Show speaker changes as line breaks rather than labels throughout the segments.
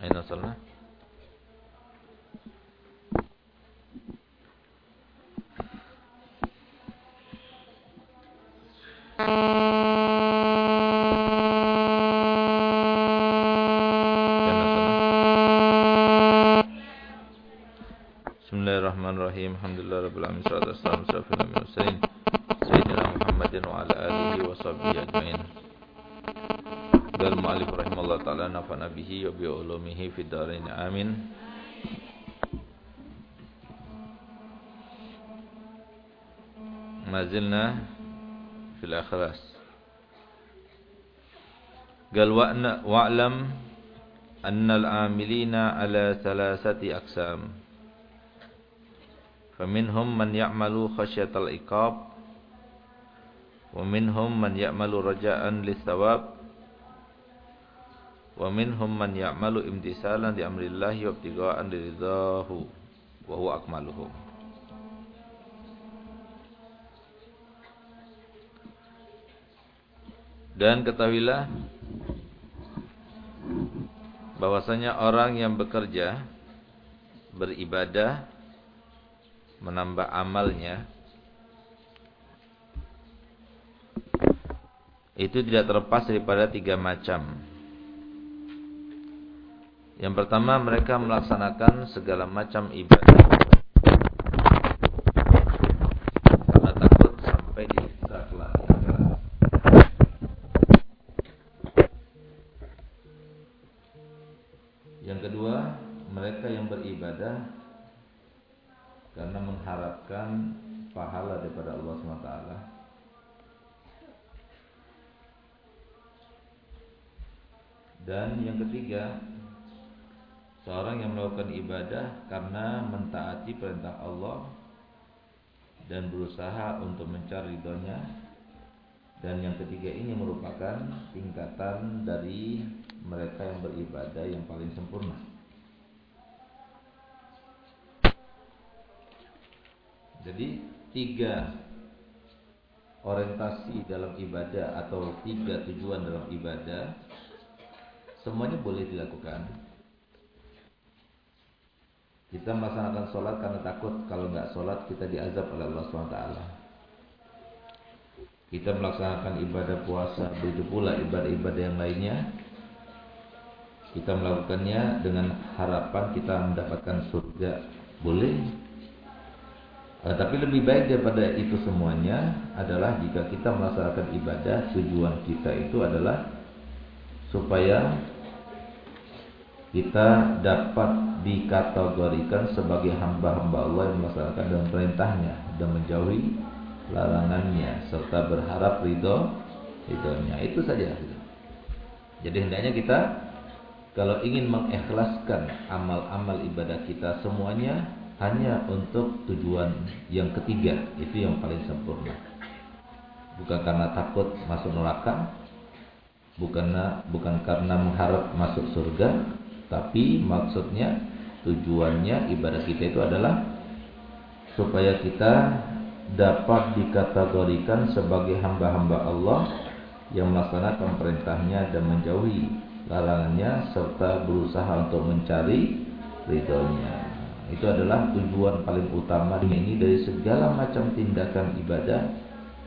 أين وصلنا؟ بسم الله الرحمن الرحيم. الحمد لله رب العالمين. صلى الله عليه وسلم زلنا في الأخلاص. قال وأعلم أن العاملين على ثلاثة أقسام. فمنهم من يعمل خشية العقاب ومنهم من يعمل رجاء للثواب ومنهم من يعمل امتثالا لأمر الله وابتغاء لرضاه وهو أكملهم. Dan ketahuilah bahwasanya orang yang bekerja beribadah menambah amalnya itu tidak terlepas daripada tiga macam. Yang pertama mereka melaksanakan segala macam ibadah karena takut sampai di saat Yang kedua, mereka yang beribadah karena mengharapkan pahala daripada Allah SWT. Dan yang ketiga, Seorang yang melakukan ibadah karena mentaati perintah Allah dan berusaha untuk mencari ridhonya dan yang ketiga ini merupakan tingkatan dari mereka yang beribadah yang paling sempurna. Jadi tiga orientasi dalam ibadah atau tiga tujuan dalam ibadah semuanya boleh dilakukan kita melaksanakan sholat karena takut kalau nggak sholat kita diazab oleh Allah SWT. Kita melaksanakan ibadah puasa, begitu pula ibadah-ibadah yang lainnya. Kita melakukannya dengan harapan kita mendapatkan surga. Boleh. Eh, tapi lebih baik daripada itu semuanya adalah jika kita melaksanakan ibadah, tujuan kita itu adalah supaya kita dapat dikategorikan sebagai hamba-hamba Allah yang melaksanakan dengan perintahnya dan menjauhi larangannya serta berharap ridho ridhonya. Itu saja. Jadi hendaknya kita kalau ingin mengikhlaskan amal-amal ibadah kita semuanya hanya untuk tujuan yang ketiga itu yang paling sempurna. Bukan karena takut masuk neraka bukan bukan karena mengharap masuk surga tapi maksudnya tujuannya ibadah kita itu adalah supaya kita dapat dikategorikan sebagai hamba-hamba Allah yang melaksanakan perintahnya dan menjauhi larangannya serta berusaha untuk mencari ridhonya. Itu adalah tujuan paling utama ini dari segala macam tindakan ibadah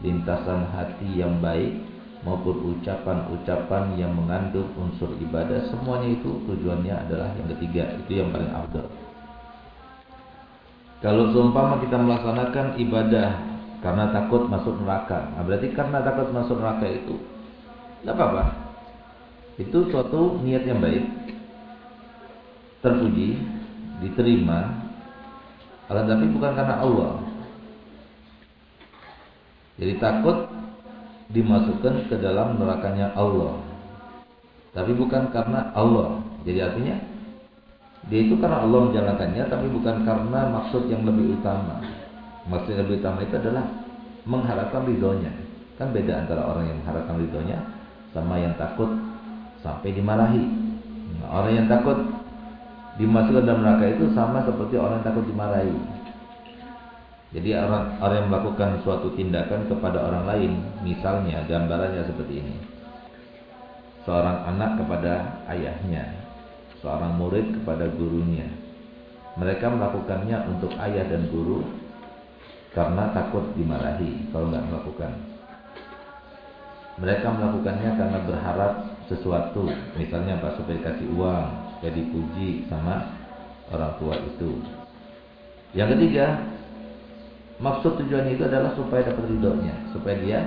lintasan hati yang baik maupun ucapan-ucapan yang mengandung unsur ibadah semuanya itu tujuannya adalah yang ketiga itu yang paling afdal kalau seumpama kita melaksanakan ibadah karena takut masuk neraka nah berarti karena takut masuk neraka itu tidak apa-apa. Itu suatu niat yang baik terpuji diterima akan tapi bukan karena Allah. Jadi takut dimasukkan ke dalam nerakanya Allah. Tapi bukan karena Allah. Jadi artinya dia itu karena Allah menjalankannya tapi bukan karena maksud yang lebih utama. Maksud yang lebih utama itu adalah mengharapkan ridhonya. Kan beda antara orang yang mengharapkan ridhonya sama yang takut sampai dimarahi. Nah, orang yang takut dimasukkan dalam neraka itu sama seperti orang yang takut dimarahi. Jadi orang, orang yang melakukan suatu tindakan kepada orang lain, misalnya gambarannya seperti ini. Seorang anak kepada ayahnya. seorang murid kepada gurunya. Mereka melakukannya untuk ayah dan guru karena takut dimarahi kalau nggak melakukan. Mereka melakukannya karena berharap sesuatu, misalnya Pak supaya dikasih uang, supaya dipuji sama orang tua itu. Yang ketiga, maksud tujuan itu adalah supaya dapat ridhonya, supaya dia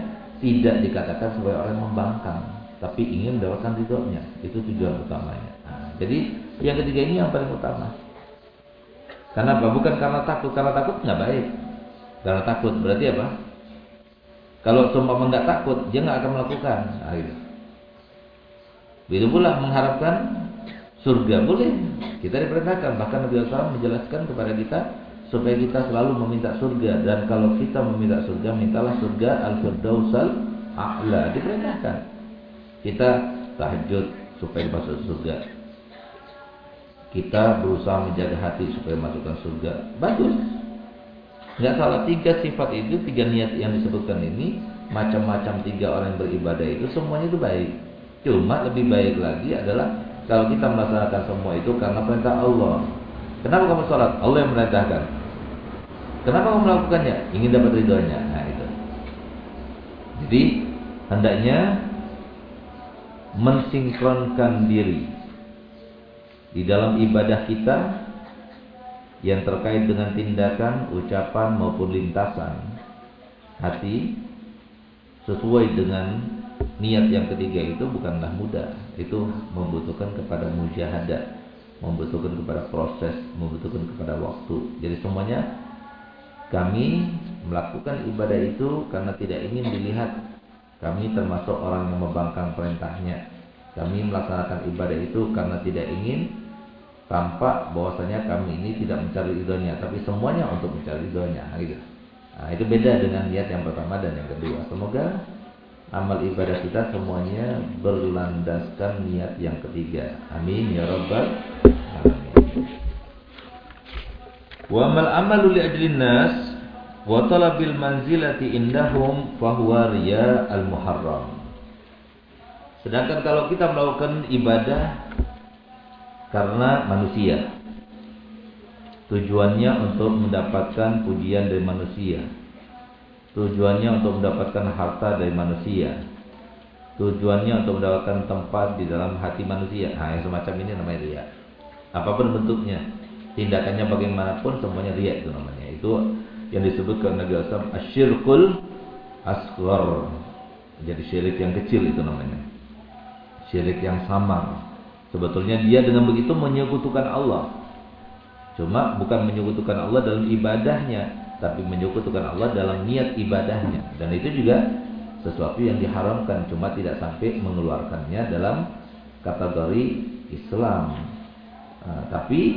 tidak dikatakan sebagai orang membangkang, tapi ingin mendapatkan ridhonya. Itu tujuan utamanya. Nah, jadi yang ketiga ini yang paling utama. Karena apa? Bukan karena takut, karena takut nggak baik. Karena takut berarti apa? Kalau cuma nggak takut, dia nggak akan melakukan. Nah, gitu. Begitu pula mengharapkan surga boleh. Kita diperintahkan bahkan Nabi SAW menjelaskan kepada kita supaya kita selalu meminta surga dan kalau kita meminta surga mintalah surga al-firdausal a'la diperintahkan. Kita tahajud supaya masuk surga. Kita berusaha menjaga hati supaya masukkan surga. Bagus. Enggak salah tiga sifat itu, tiga niat yang disebutkan ini, macam-macam tiga orang yang beribadah itu semuanya itu baik. Cuma lebih baik lagi adalah kalau kita melaksanakan semua itu karena perintah Allah. Kenapa kamu sholat? Allah yang merintahkan. Kenapa kamu melakukannya? Ingin dapat ridhonya. Nah itu. Jadi hendaknya mensinkronkan diri di dalam ibadah kita yang terkait dengan tindakan, ucapan maupun lintasan hati sesuai dengan niat yang ketiga itu bukanlah mudah. Itu membutuhkan kepada mujahadah, membutuhkan kepada proses, membutuhkan kepada waktu. Jadi semuanya kami melakukan ibadah itu karena tidak ingin dilihat kami termasuk orang yang membangkang perintahnya. Kami melaksanakan ibadah itu karena tidak ingin tampak bahwasanya kami ini tidak mencari ridhonya, tapi semuanya untuk mencari ridhonya. Gitu. Nah, itu beda dengan niat yang pertama dan yang kedua. Semoga amal ibadah kita semuanya berlandaskan niat yang ketiga. Amin ya rabbal alamin. Wa mal amalu li ajlin nas wa talabil manzilati indahum fahuwa riya al muharram. Sedangkan kalau kita melakukan ibadah karena manusia, tujuannya untuk mendapatkan pujian dari manusia, Tujuannya untuk mendapatkan harta dari manusia. Tujuannya untuk mendapatkan tempat di dalam hati manusia. Nah, yang semacam ini namanya ria. Apa pun bentuknya, tindakannya bagaimanapun semuanya ria itu namanya. Itu yang disebutkan Nabi Asam asyirkul asghar. Jadi syirik yang kecil itu namanya. Syirik yang samar. Sebetulnya dia dengan begitu menyekutukan Allah. Cuma bukan menyekutukan Allah dalam ibadahnya, tapi menyekutukan Allah dalam niat ibadahnya dan itu juga sesuatu yang diharamkan cuma tidak sampai mengeluarkannya dalam kategori Islam nah, tapi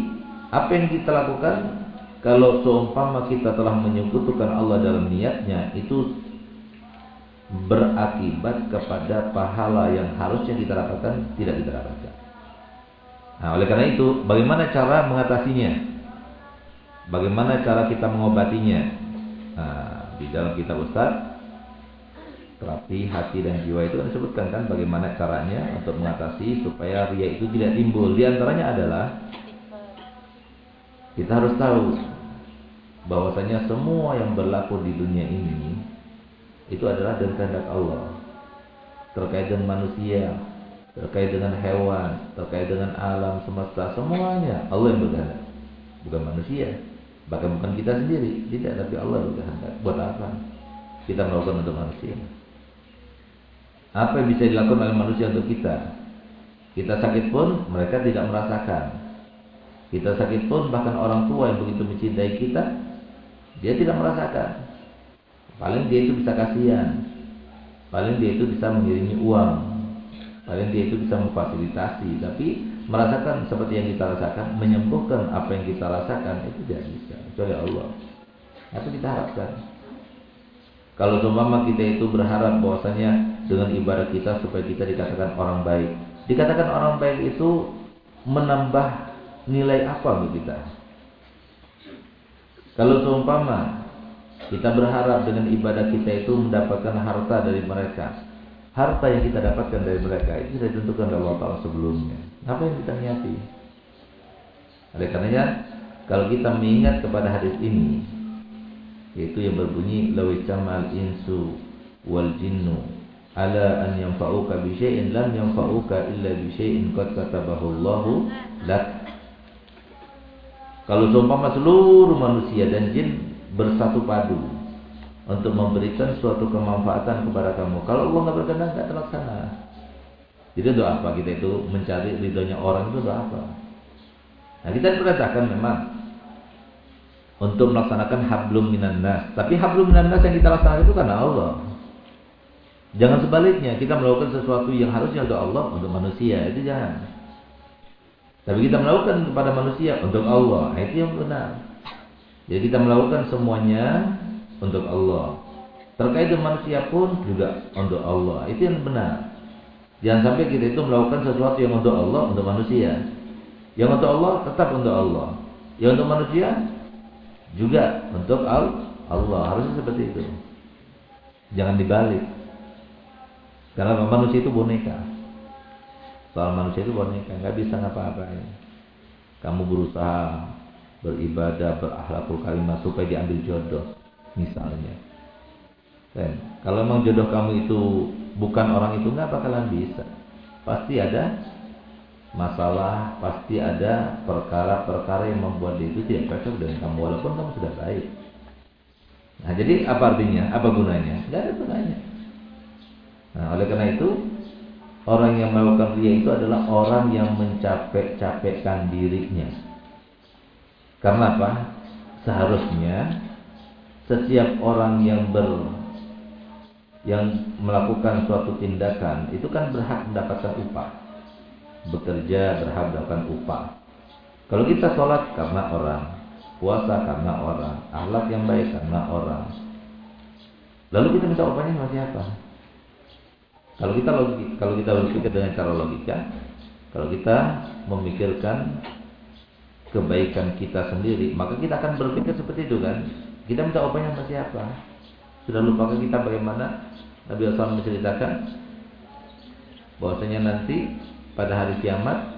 apa yang kita lakukan kalau seumpama kita telah menyekutukan Allah dalam niatnya itu berakibat kepada pahala yang harusnya kita dapatkan tidak kita dapatkan. Nah, oleh karena itu, bagaimana cara mengatasinya? Bagaimana cara kita mengobatinya? Nah, di dalam kitab Ustaz terapi hati dan jiwa itu disebutkan kan bagaimana caranya untuk mengatasi supaya ria itu tidak timbul. Di antaranya adalah kita harus tahu bahwasanya semua yang berlaku di dunia ini itu adalah dengan kehendak Allah. Terkait dengan manusia, terkait dengan hewan, terkait dengan alam semesta, semuanya Allah yang berkehendak, bukan manusia. Bahkan bukan kita sendiri, tidak, tapi Allah juga hendak. Buat apa? Kita melakukan untuk manusia. Apa yang bisa dilakukan oleh manusia untuk kita? Kita sakit pun mereka tidak merasakan. Kita sakit pun bahkan orang tua yang begitu mencintai kita, dia tidak merasakan. Paling dia itu bisa kasihan. Paling dia itu bisa mengiringi uang. Paling dia itu bisa memfasilitasi. Tapi merasakan seperti yang kita rasakan, menyembuhkan apa yang kita rasakan itu tidak bisa kecuali Allah. Itu kita harapkan. Kalau seumpama kita itu berharap bahwasanya dengan ibadah kita supaya kita dikatakan orang baik. Dikatakan orang baik itu menambah nilai apa untuk kita? Kalau seumpama kita berharap dengan ibadah kita itu mendapatkan harta dari mereka, harta yang kita dapatkan dari mereka itu sudah ditentukan oleh Allah Taala sebelumnya. Apa yang kita niati? Oleh karenanya kalau kita mengingat kepada hadis ini yaitu yang berbunyi lawisamal insu wal jinnu ala an yanfa'uka bi syai'in lam yanfa'uka illa bi syai'in qad katabahu Allahu lak kalau seumpama seluruh manusia dan jin bersatu padu untuk memberikan suatu kemanfaatan kepada kamu. Kalau Allah nggak berkenan nggak terlaksana. Jadi doa apa kita itu mencari ridhonya orang itu doa apa? Nah kita perkatakan memang untuk melaksanakan hablum minan nas. Tapi hablum minan nas yang kita laksanakan itu karena Allah. Jangan sebaliknya kita melakukan sesuatu yang harusnya untuk Allah untuk manusia itu jangan. Tapi kita melakukan kepada manusia untuk Allah. Nah, itu yang benar. Jadi kita melakukan semuanya untuk Allah. Terkait dengan manusia pun juga untuk Allah. Itu yang benar. Jangan sampai kita itu melakukan sesuatu yang untuk Allah, untuk manusia. Yang untuk Allah tetap untuk Allah. Yang untuk manusia juga untuk Allah. Harusnya seperti itu. Jangan dibalik. Karena manusia itu boneka. Soal manusia itu boneka, nggak bisa ngapa-ngapain. Kamu berusaha beribadah, berakhlakul kalimat supaya diambil jodoh, misalnya. Dan kalau memang jodoh kamu itu bukan orang itu nggak bakalan bisa. Pasti ada masalah, pasti ada perkara-perkara yang membuat dia itu tidak cocok dengan kamu walaupun kamu sudah baik. Nah, jadi apa artinya? Apa gunanya? Tidak ada gunanya. Nah, oleh karena itu Orang yang melakukan ria itu adalah orang yang mencapek-capekkan dirinya. Karena apa? Seharusnya setiap orang yang ber yang melakukan suatu tindakan itu kan berhak mendapatkan upah. Bekerja berhak mendapatkan upah. Kalau kita sholat karena orang, puasa karena orang, akhlak yang baik karena orang. Lalu kita minta upahnya sama siapa? Kalau kita logik, kalau kita berpikir dengan cara logika, kalau kita memikirkan kebaikan kita sendiri, maka kita akan berpikir seperti itu kan. Kita minta upahnya sama siapa? Sudah lupa kita bagaimana Nabi SAW menceritakan bahwasanya nanti pada hari kiamat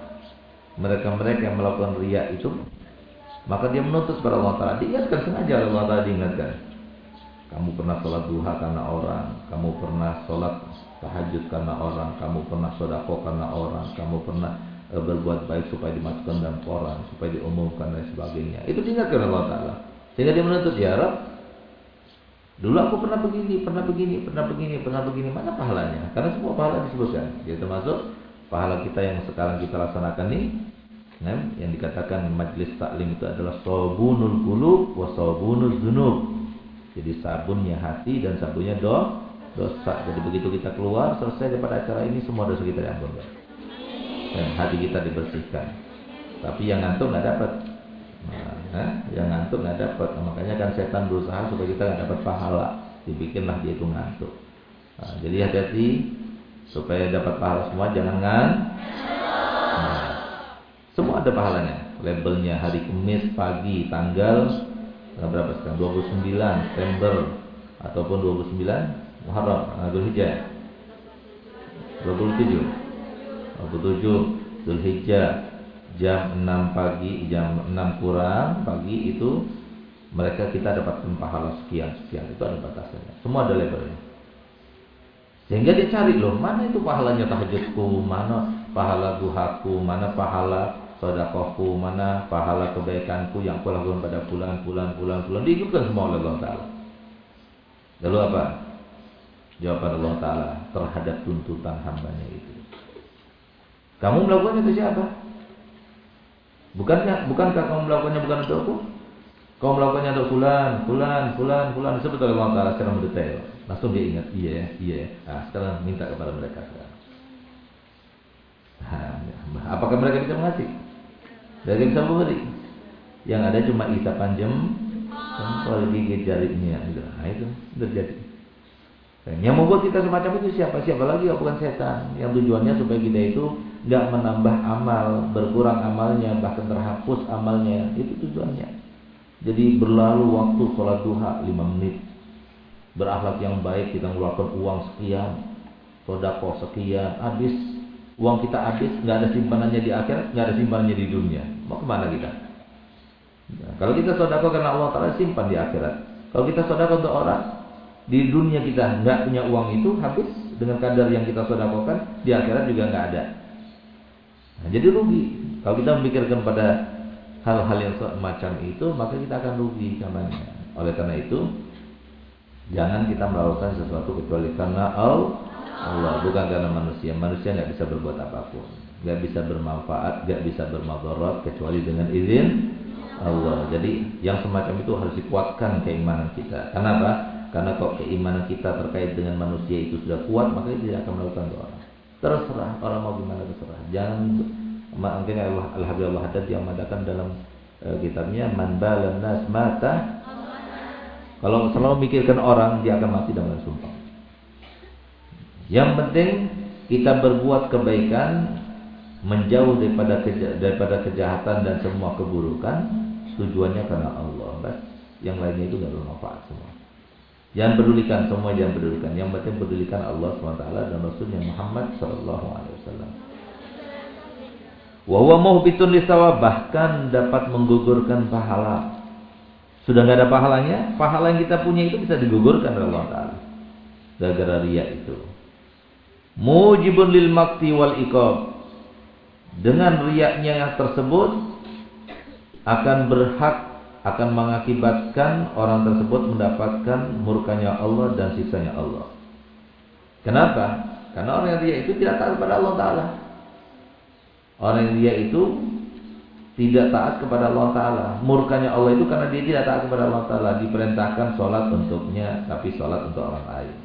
mereka-mereka yang melakukan ria itu maka dia menuntut kepada Allah Taala diingatkan sengaja Allah Taala diingatkan kamu pernah sholat duha karena orang kamu pernah sholat tahajud karena orang, kamu pernah sodako karena orang, kamu pernah e, berbuat baik supaya dimasukkan dalam koran, supaya diumumkan dan sebagainya. Itu diingatkan Allah Taala. Sehingga dia menuntut ya Rab, dulu aku pernah begini, pernah begini, pernah begini, pernah begini. Mana pahalanya? Karena semua pahala disebutkan. Jadi termasuk pahala kita yang sekarang kita laksanakan ini Nah, yang dikatakan majlis taklim itu adalah sabunul qulub wa sabunuz dzunub. Jadi sabunnya hati dan sabunnya doa dosa. Jadi begitu kita keluar selesai daripada acara ini semua dosa kita diampunkan. Dan hati kita dibersihkan. Tapi yang ngantuk nggak dapat. Nah, yang ngantuk nggak dapat. Nah, makanya kan setan berusaha supaya kita nggak dapat pahala. Dibikinlah dia itu ngantuk. Nah, jadi hati-hati supaya dapat pahala semua jangan ngan. Nah, semua ada pahalanya. Labelnya hari Kamis pagi tanggal berapa sekarang? 29 September ataupun 29 Muharram Hijjah 27 27 Hijjah jam 6 pagi jam 6 kurang pagi itu mereka kita dapat pahala sekian sekian itu ada batasannya. Semua ada levelnya sehingga dia cari loh mana itu pahalanya tahajudku mana pahala duhaku mana pahala sodakohku mana pahala kebaikanku yang aku lakukan pada bulan bulan bulan bulan dihidupkan semua oleh Allah Taala lalu apa Jawaban Allah Ta'ala terhadap tuntutan hambanya itu. Kamu melakukannya untuk siapa? Bukankah, bukankah kamu melakukannya bukan untuk aku? Kamu melakukannya untuk bulan, bulan, bulan, bulan. Disebut oleh Allah Ta'ala secara mendetail. Langsung dia ingat, iya ya, iya ya. Nah, sekarang minta kepada mereka sekarang. Nah, apakah mereka bisa mengasih? Mereka bisa memberi. Yang ada cuma isapan jam, jempol gigi jarinya. Nah itu terjadi. Dan yang membuat kita semacam itu siapa? Siapa lagi ya bukan setan. Yang tujuannya supaya kita itu nggak menambah amal, berkurang amalnya, bahkan terhapus amalnya. Itu tujuannya. Jadi berlalu waktu sholat duha 5 menit. Berakhlak yang baik kita mengeluarkan uang sekian, sodako sekian, habis uang kita habis, nggak ada simpanannya di akhirat, nggak ada simpanannya di dunia. Mau ke mana kita? Ya, kalau kita sodako karena Allah Taala simpan di akhirat. Kalau kita sodako untuk orang di dunia kita nggak punya uang itu habis dengan kadar yang kita sodakokan di akhirat juga nggak ada. Nah, jadi rugi. Kalau kita memikirkan pada hal-hal yang semacam itu, maka kita akan rugi karenanya. Oleh karena itu, jangan kita melakukan sesuatu kecuali karena Allah, bukan karena manusia. Manusia nggak bisa berbuat apa pun, nggak bisa bermanfaat, nggak bisa bermadarat kecuali dengan izin Allah. Jadi yang semacam itu harus dikuatkan keimanan kita. Kenapa? Karena kalau keimanan kita terkait dengan manusia itu sudah kuat, maka dia tidak akan melakukan doa. Terserah orang mau gimana terserah. Jangan mungkin Allah Al-Habib Allah Haddad yang mengatakan dalam uh, kitabnya man nas mata kalau selalu memikirkan orang dia akan mati dengan sumpah. Yang penting kita berbuat kebaikan menjauh daripada keja daripada kejahatan dan semua keburukan tujuannya karena Allah. Bas. Yang lainnya itu nggak bermanfaat semua. Jangan pedulikan semua jangan pedulikan. Yang penting pedulikan Allah SWT dan Rasulnya Muhammad Sallallahu Alaihi Wasallam. Muhbitun lisawa bahkan dapat menggugurkan pahala. Sudah nggak ada pahalanya, pahala yang kita punya itu bisa digugurkan oleh Allah Taala. Gara-gara ria itu. Mujibun lil makti wal iqab. Dengan riaknya yang tersebut akan berhak akan mengakibatkan orang tersebut mendapatkan murkanya Allah dan sisanya Allah. Kenapa? Karena orang yang dia itu tidak taat kepada Allah Ta'ala. Orang yang dia itu tidak taat kepada Allah Ta'ala. Murkanya Allah itu karena dia tidak taat kepada Allah Ta'ala. Diperintahkan sholat untuknya, tapi sholat untuk orang lain.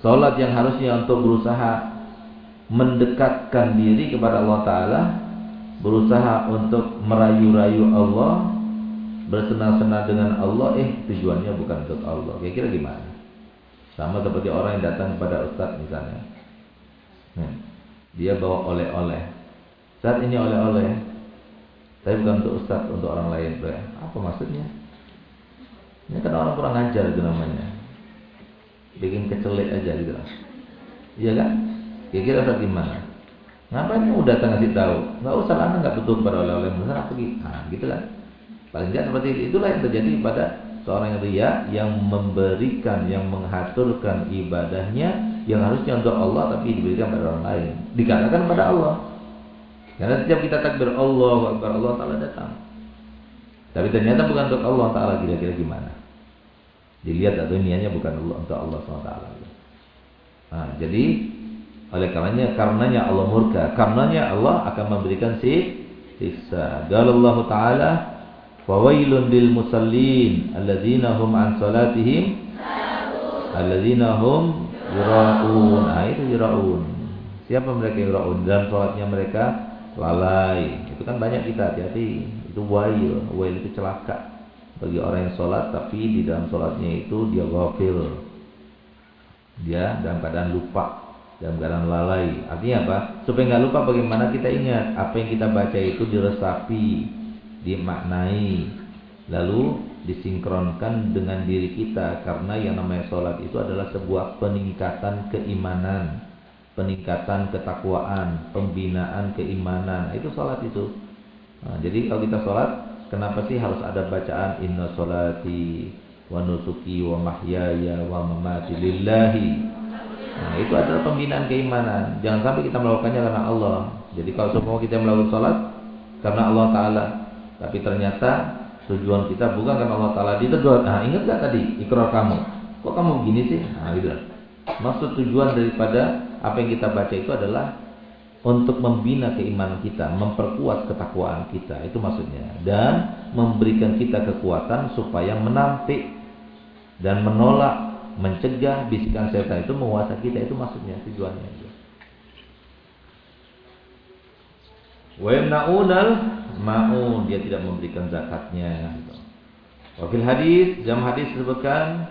Sholat yang harusnya untuk berusaha mendekatkan diri kepada Allah Ta'ala. Berusaha untuk merayu-rayu Allah bersenang-senang dengan Allah eh tujuannya bukan untuk Allah. Kira-kira gimana? Sama seperti orang yang datang kepada ustadz misalnya. Hmm. dia bawa oleh-oleh. Saat ini oleh-oleh tapi bukan untuk ustadz untuk orang lain. Bro. apa maksudnya? Ini kan orang kurang ajar itu namanya. Bikin kecelik aja gitu. Iya kan kira-kira gimana ngapain kamu datang ngasih tahu nggak usah anda nggak butuh pada oleh-oleh misalnya apa gitu nah, kan Paling tidak seperti itu. Itulah yang terjadi pada seorang yang ria yang memberikan, yang mengaturkan ibadahnya yang harusnya untuk Allah tapi diberikan pada orang lain. Dikatakan pada Allah. Karena setiap kita takbir Allah Akbar Allah Ta'ala datang. Tapi ternyata bukan untuk Allah Ta'ala kira-kira gimana. Dilihat atau niatnya bukan untuk Allah SWT. Nah, jadi oleh karenanya karenanya Allah murka, karenanya Allah akan memberikan si siksa. Allah Ta'ala Fawailun lil musallin alladzina hum an salatihim alladzina hum yuraun. Nah, itu yuraun. Siapa mereka yuraun? Dan salatnya mereka lalai. Itu kan banyak kita hati-hati. Itu wail. Wail itu celaka bagi orang yang sholat tapi di dalam sholatnya itu dia ghafil. Dia dalam keadaan lupa dalam keadaan lalai. Artinya apa? Supaya nggak lupa bagaimana kita ingat. Apa yang kita baca itu diresapi dimaknai lalu disinkronkan dengan diri kita. Karena yang namanya sholat itu adalah sebuah peningkatan keimanan peningkatan ketakwaan pembinaan keimanan. Itu sholat itu. Nah, jadi kalau kita sholat kenapa sih harus ada bacaan inna sholati wa nusuki wa mahyaya wa mamati lillahi nah itu adalah pembinaan keimanan jangan sampai kita melakukannya karena Allah jadi kalau semua kita melakukan sholat karena Allah Ta'ala tapi ternyata tujuan kita bukan karena Allah Taala ditegur. Nah, ingat gak tadi ikrar kamu? Kok kamu begini sih? Nah, gitu. Maksud tujuan daripada apa yang kita baca itu adalah untuk membina keimanan kita, memperkuat ketakwaan kita, itu maksudnya. Dan memberikan kita kekuatan supaya menampik dan menolak, mencegah bisikan setan itu menguasai kita, itu maksudnya tujuannya. Wa yamna'unal ma'un dia tidak memberikan zakatnya. Wakil hadis, jam hadis disebutkan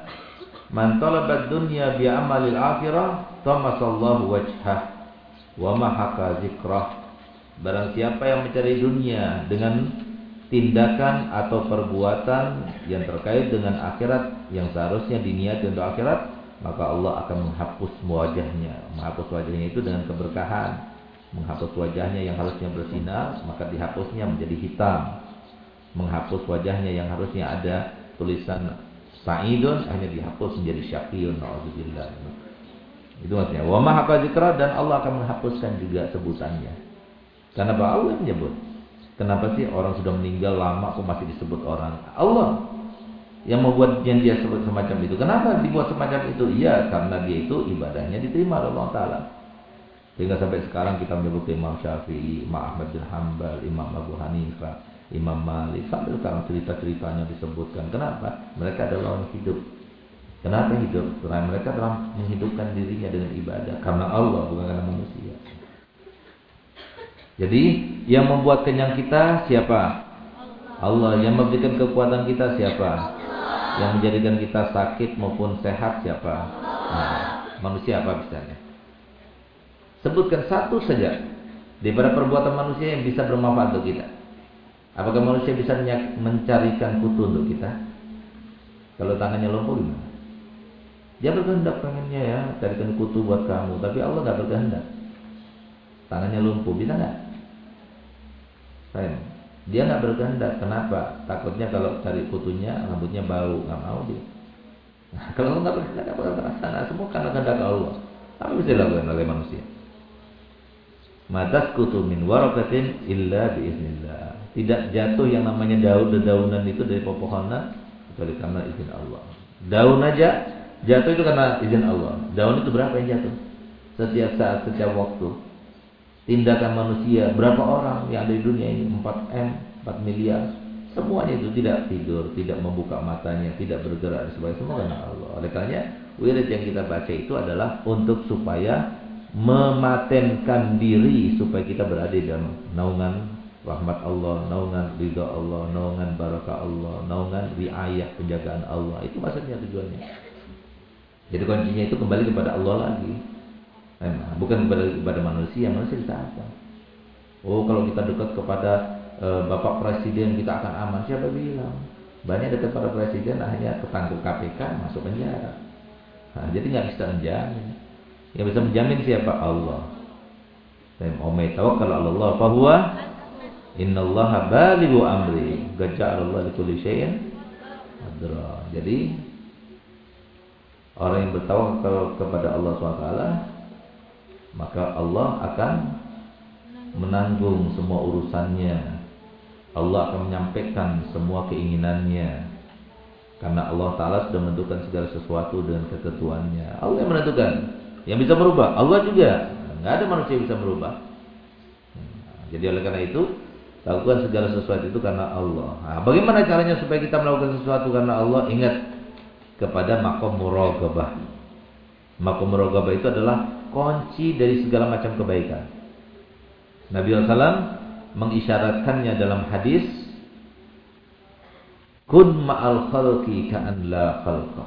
man talabad dunya bi amalil akhirah tamasallahu wajhah wa mahaka zikrah. Barang siapa yang mencari dunia dengan tindakan atau perbuatan yang terkait dengan akhirat yang seharusnya diniati untuk akhirat, maka Allah akan menghapus wajahnya. Menghapus wajahnya itu dengan keberkahan. Menghapus wajahnya yang harusnya bersinar maka dihapusnya menjadi hitam. Menghapus wajahnya yang harusnya ada tulisan sa'idun hanya dihapus menjadi syaqiyun naudzubillah. Itu maksudnya. Wa ma dan Allah akan menghapuskan juga sebutannya. Karena Allah menyebut. Kenapa sih orang sudah meninggal lama kok masih disebut orang? Allah yang membuat janji semacam itu. Kenapa dibuat semacam itu? Iya, karena dia itu ibadahnya diterima oleh Allah Taala. Sehingga sampai sekarang kita menyebut Imam Syafi'i, Imam Ahmad bin Hanbal, Imam Abu Hanifah, Imam Malik. Sampai sekarang cerita-ceritanya disebutkan. Kenapa? Mereka adalah orang hidup. Kenapa hidup? Karena mereka telah menghidupkan dirinya dengan ibadah. Karena Allah, bukan karena manusia. Jadi, yang membuat kenyang kita siapa? Allah. Yang memberikan kekuatan kita siapa? Yang menjadikan kita sakit maupun sehat siapa? Nah, manusia apa misalnya? Sebutkan satu saja daripada perbuatan manusia yang bisa bermanfaat untuk kita. Apakah manusia bisa mencarikan kutu untuk kita? Kalau tangannya lumpuh gimana? Dia berkehendak pengennya ya carikan kutu buat kamu, tapi Allah nggak berkehendak. Tangannya lumpuh, bisa nggak? Sayang. Dia nggak berkehendak. Kenapa? Takutnya kalau cari kutunya rambutnya bau, nggak mau dia. Nah, kalau nggak berkehendak apa bakal terlaksana. Semua karena kehendak Allah. Apa bisa dilakukan oleh manusia? Matas kutu min warakatin illa biiznillah. Tidak jatuh yang namanya daun dedaunan itu dari pepohonan kecuali karena izin Allah. Daun aja jatuh itu karena izin Allah. Daun itu berapa yang jatuh? Setiap saat, setiap waktu tindakan manusia berapa orang yang ada di dunia ini 4 m 4 miliar semuanya itu tidak tidur tidak membuka matanya tidak bergerak dan sebagainya semua karena Allah oleh karenanya wirid yang kita baca itu adalah untuk supaya mematenkan diri supaya kita berada dalam naungan rahmat Allah, naungan ridha Allah, naungan barakah Allah, naungan riayah penjagaan Allah. Itu maksudnya tujuannya. Jadi kuncinya itu kembali kepada Allah lagi. Memang bukan kepada, kepada manusia, manusia kita apa? Oh, kalau kita dekat kepada e, Bapak Presiden kita akan aman. Siapa bilang? Banyak dekat pada presiden hanya ketangkep KPK masuk penjara. Nah, jadi nggak bisa menjamin. Yang bisa menjamin siapa? Allah. Omay kalau Allah fahuwa innallaha balighu amri. Gaja'alallahu likulli syai'in Jadi orang yang bertawakal kepada Allah SWT maka Allah akan menanggung semua urusannya. Allah akan menyampaikan semua keinginannya. Karena Allah Ta'ala sudah menentukan segala sesuatu dengan ketentuannya. Allah yang menentukan. Yang bisa merubah. Allah juga. Nggak ada manusia yang bisa merubah. Jadi oleh karena itu, lakukan segala sesuatu itu karena Allah. Nah, bagaimana caranya supaya kita melakukan sesuatu karena Allah? Ingat kepada makom muragabah. Makom muragabah itu adalah kunci dari segala macam kebaikan. Nabi SAW mengisyaratkannya dalam hadis Kun ma'al khalqi ka'an la khalqa.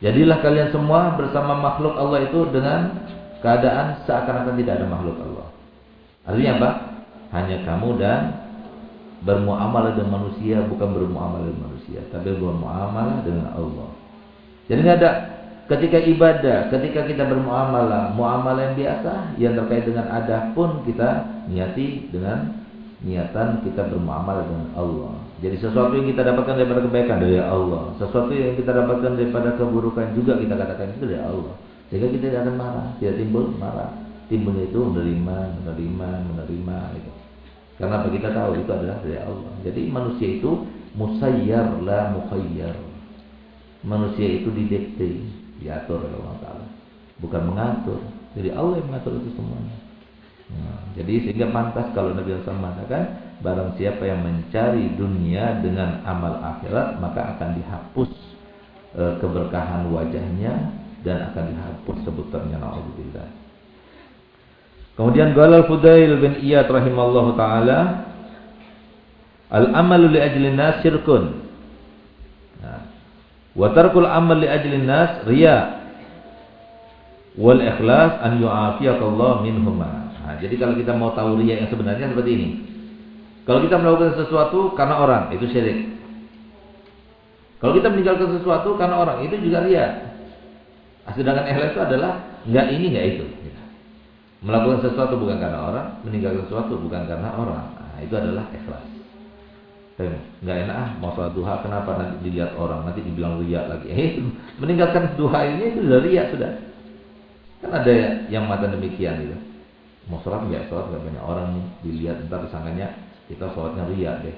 Jadilah kalian semua bersama makhluk Allah itu dengan keadaan seakan-akan tidak ada makhluk Allah. Artinya apa? Hanya kamu dan bermuamalah dengan manusia bukan bermuamalah dengan manusia, tapi bermuamalah dengan Allah. Jadi nggak ada Ketika ibadah, ketika kita bermuamalah, muamalah yang biasa yang terkait dengan adah pun kita niati dengan niatan kita bermuamalah dengan Allah. Jadi sesuatu yang kita dapatkan daripada kebaikan dari Allah, sesuatu yang kita dapatkan daripada keburukan juga kita katakan itu dari Allah. Sehingga kita tidak akan marah, tidak timbul marah. Timbulnya itu menerima, menerima, menerima gitu. Karena apa kita tahu itu adalah dari Allah. Jadi manusia itu musayyar la mukhayyar. Manusia itu didikte diatur oleh Allah Taala, bukan mengatur. Jadi Allah yang mengatur itu semuanya. Nah, jadi sehingga pantas kalau Nabi SAW mengatakan barang siapa yang mencari dunia dengan amal akhirat maka akan dihapus e, keberkahan wajahnya dan akan dihapus sebutannya naudzubillah. Kemudian Galal Fudail bin Iyad rahimallahu taala Al-amalu li ajli nas Wa tarkul amal li ajlin nas riya. Wal ikhlas an yu'afiyakallah minhuma. Nah, jadi kalau kita mau tahu riya yang sebenarnya seperti ini. Kalau kita melakukan sesuatu karena orang, itu syirik. Kalau kita meninggalkan sesuatu karena orang, itu juga riya. Nah, sedangkan ikhlas itu adalah enggak ini enggak itu. Melakukan sesuatu bukan karena orang, meninggalkan sesuatu bukan karena orang. Nah, itu adalah ikhlas. Nggak enak ah mau sholat duha kenapa nanti dilihat orang nanti dibilang riak lagi. Eh, meninggalkan duha ini itu sudah riak sudah. Kan ada yang mata demikian gitu. Mau sholat nggak sholat nggak banyak orang dilihat ntar disangkanya kita sholatnya riak deh.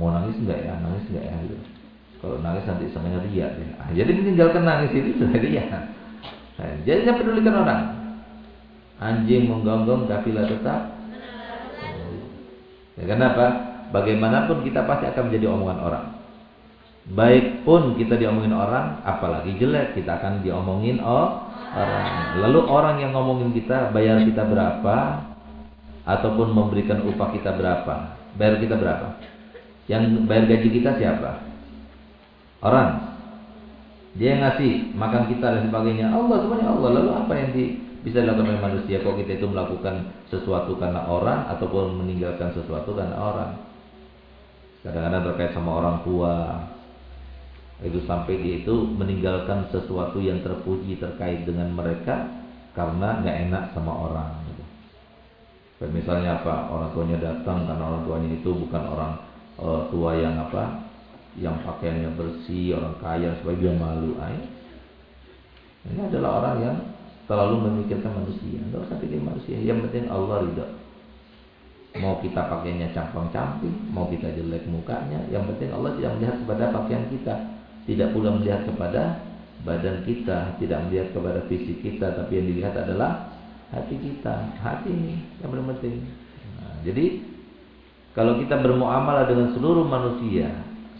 Mau nangis nggak ya nangis nggak ya gitu. Kalau nangis nanti disangkanya riak deh. Ah, jadi meninggalkan nangis itu sudah riak. Nah, jadi jangan pedulikan orang. Anjing menggonggong kafilah tetap. Ya, kenapa? Bagaimanapun kita pasti akan menjadi omongan orang. Baik pun kita diomongin orang, apalagi jelek kita akan diomongin oh, orang. Lalu orang yang ngomongin kita bayar kita berapa ataupun memberikan upah kita berapa? Bayar kita berapa? Yang bayar gaji kita siapa? Orang. Dia yang ngasih makan kita dan sebagainya. Allah semuanya Allah. Lalu apa yang di, bisa dilakukan oleh manusia kalau kita itu melakukan sesuatu karena orang ataupun meninggalkan sesuatu karena orang. Kadang-kadang terkait sama orang tua. Itu sampai dia itu meninggalkan sesuatu yang terpuji terkait dengan mereka karena nggak enak sama orang. Gitu. misalnya apa? Orang tuanya datang karena orang tuanya itu bukan orang uh, tua yang apa? yang pakaiannya bersih, orang kaya supaya dia malu. Ay. Ini adalah orang yang terlalu memikirkan manusia. Tidak usah pikir manusia. Yang penting Allah ridho. Mau kita pakainya campang-camping, mau kita jelek mukanya, yang penting Allah tidak melihat kepada pakaian kita, tidak pula melihat kepada badan kita, tidak melihat kepada fisik kita, tapi yang dilihat adalah hati kita. Hati ini yang paling penting. Nah, jadi kalau kita bermuamalah dengan seluruh manusia,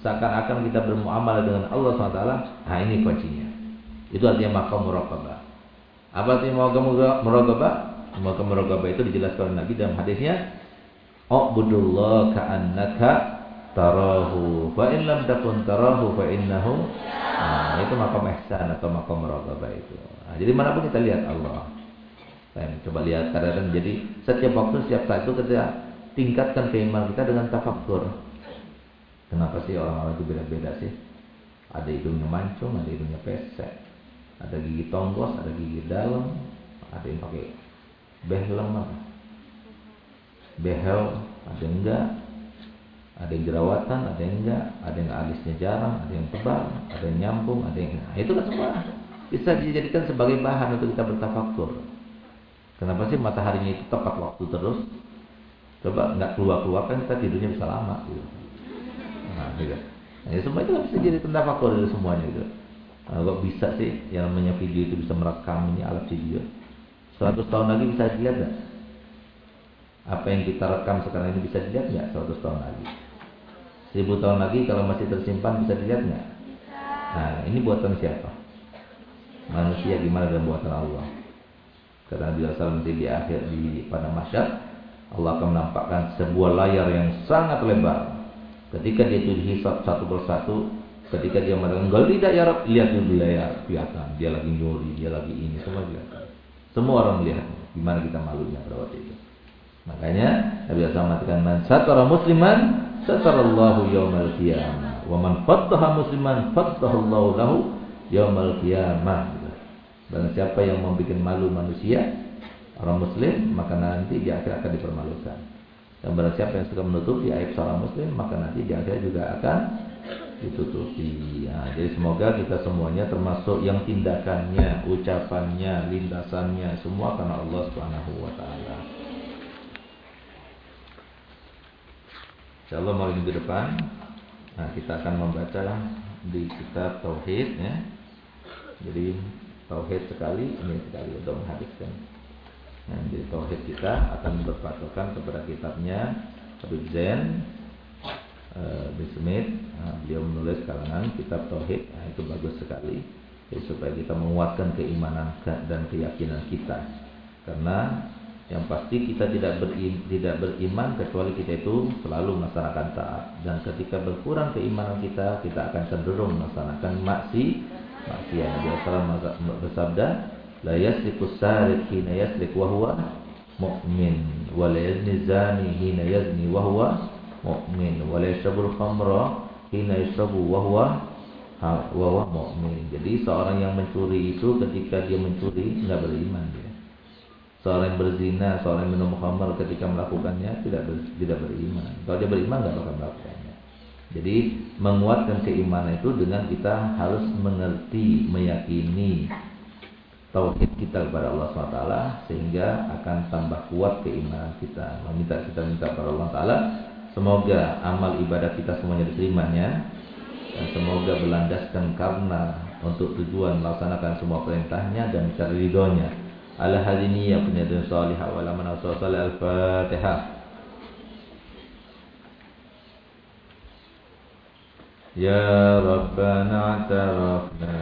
seakan-akan kita bermuamalah dengan Allah SWT, nah ini kuncinya. Itu artinya makam muraqabah. Apa artinya makam muraqabah? Makam muraqabah itu dijelaskan Nabi dalam hadisnya, "Ubudullah ka'annaka tarahu, fa in lam takun tarahu fa innahu." Nah, itu makam ihsan atau makam muraqabah itu. Nah, jadi mana pun kita lihat Allah. Dan coba lihat kadang-kadang jadi setiap waktu setiap saat itu kita tingkatkan keimanan kita dengan tafakkur Kenapa sih orang-orang itu beda-beda sih? Ada hidungnya mancung, ada hidungnya pesek, ada gigi tonggos, ada gigi dalam, ada yang pakai behelm apa? Behel, ada yang enggak, ada yang jerawatan, ada yang enggak, ada yang alisnya jarang, ada yang tebal, ada yang nyambung, ada yang nah, itu kan semua bisa dijadikan sebagai bahan untuk kita bertafakur. Kenapa sih mataharinya itu tepat waktu terus? Coba nggak keluar keluar kan kita tidurnya bisa lama. Gitu. Nah, gitu. Nah, ya semua itu bisa jadi tentafakur dari semuanya gitu. Nah, kok bisa sih yang namanya video itu bisa merekam ini alat video? 100 tahun lagi bisa dilihat nggak? Apa yang kita rekam sekarang ini bisa dilihat nggak 100 tahun lagi? 1000 tahun lagi kalau masih tersimpan bisa dilihat nggak? Nah, ini buatan siapa? Manusia gimana dengan buatan Allah? Karena Nabi SAW nanti di akhir di pada masyarakat Allah akan menampakkan sebuah layar yang sangat lebar Ketika dia itu dihisap satu persatu, ketika dia mengatakan enggak tidak ya Rab, lihat dulu ya kelihatan dia lagi nyuri, dia lagi ini semua kelihatan. Semua orang melihat gimana kita malunya pada waktu itu. Makanya Nabi SAW mengatakan man satara musliman satarallahu yaumal qiyamah wa man fattaha musliman fattahallahu lahu yaumal qiyamah. Dan siapa yang membuat malu manusia orang muslim maka nanti dia akan dipermalukan. Dan barang siapa yang suka menutupi aib seorang muslim Maka nanti di akhirat juga akan ditutupi ya, Jadi semoga kita semuanya termasuk yang tindakannya Ucapannya, lintasannya Semua karena Allah subhanahu wa ta'ala InsyaAllah malam minggu depan Nah kita akan membaca di kitab Tauhid ya Jadi Tauhid sekali Ini sekali untuk menghabiskan Nah, jadi tauhid kita akan berpatokan kepada kitabnya Habib Zain uh, bin Smith. Nah, beliau menulis kalangan kitab tauhid. Nah, itu bagus sekali. Jadi supaya kita menguatkan keimanan dan keyakinan kita. Karena yang pasti kita tidak berim, tidak beriman kecuali kita itu selalu melaksanakan taat dan ketika berkurang keimanan kita kita akan cenderung melaksanakan maksi maksiat Nabi Sallallahu bersabda la yasriku sariq hina yasriq wa huwa mu'min wa la yazni zani hina yazni wa huwa mu'min wa la yashrabul khamra hina yashrabu wa huwa wa huwa mu'min. Jadi seorang yang mencuri itu ketika dia mencuri enggak beriman. Seorang yang berzina, seorang yang minum khamar ketika melakukannya tidak ber, tidak beriman. Kalau dia beriman nggak bakal melakukannya. Jadi menguatkan keimanan itu dengan kita harus mengerti, meyakini tauhid kita kepada Allah SWT sehingga akan tambah kuat keimanan kita. Meminta kita minta kepada Allah Taala semoga amal ibadah kita semuanya diterimanya dan semoga berlandaskan karena untuk tujuan melaksanakan semua perintahnya dan mencari ridhonya. على هذه النية بنية صالحة ولا من أصل الفاتحة يا ربنا اعترفنا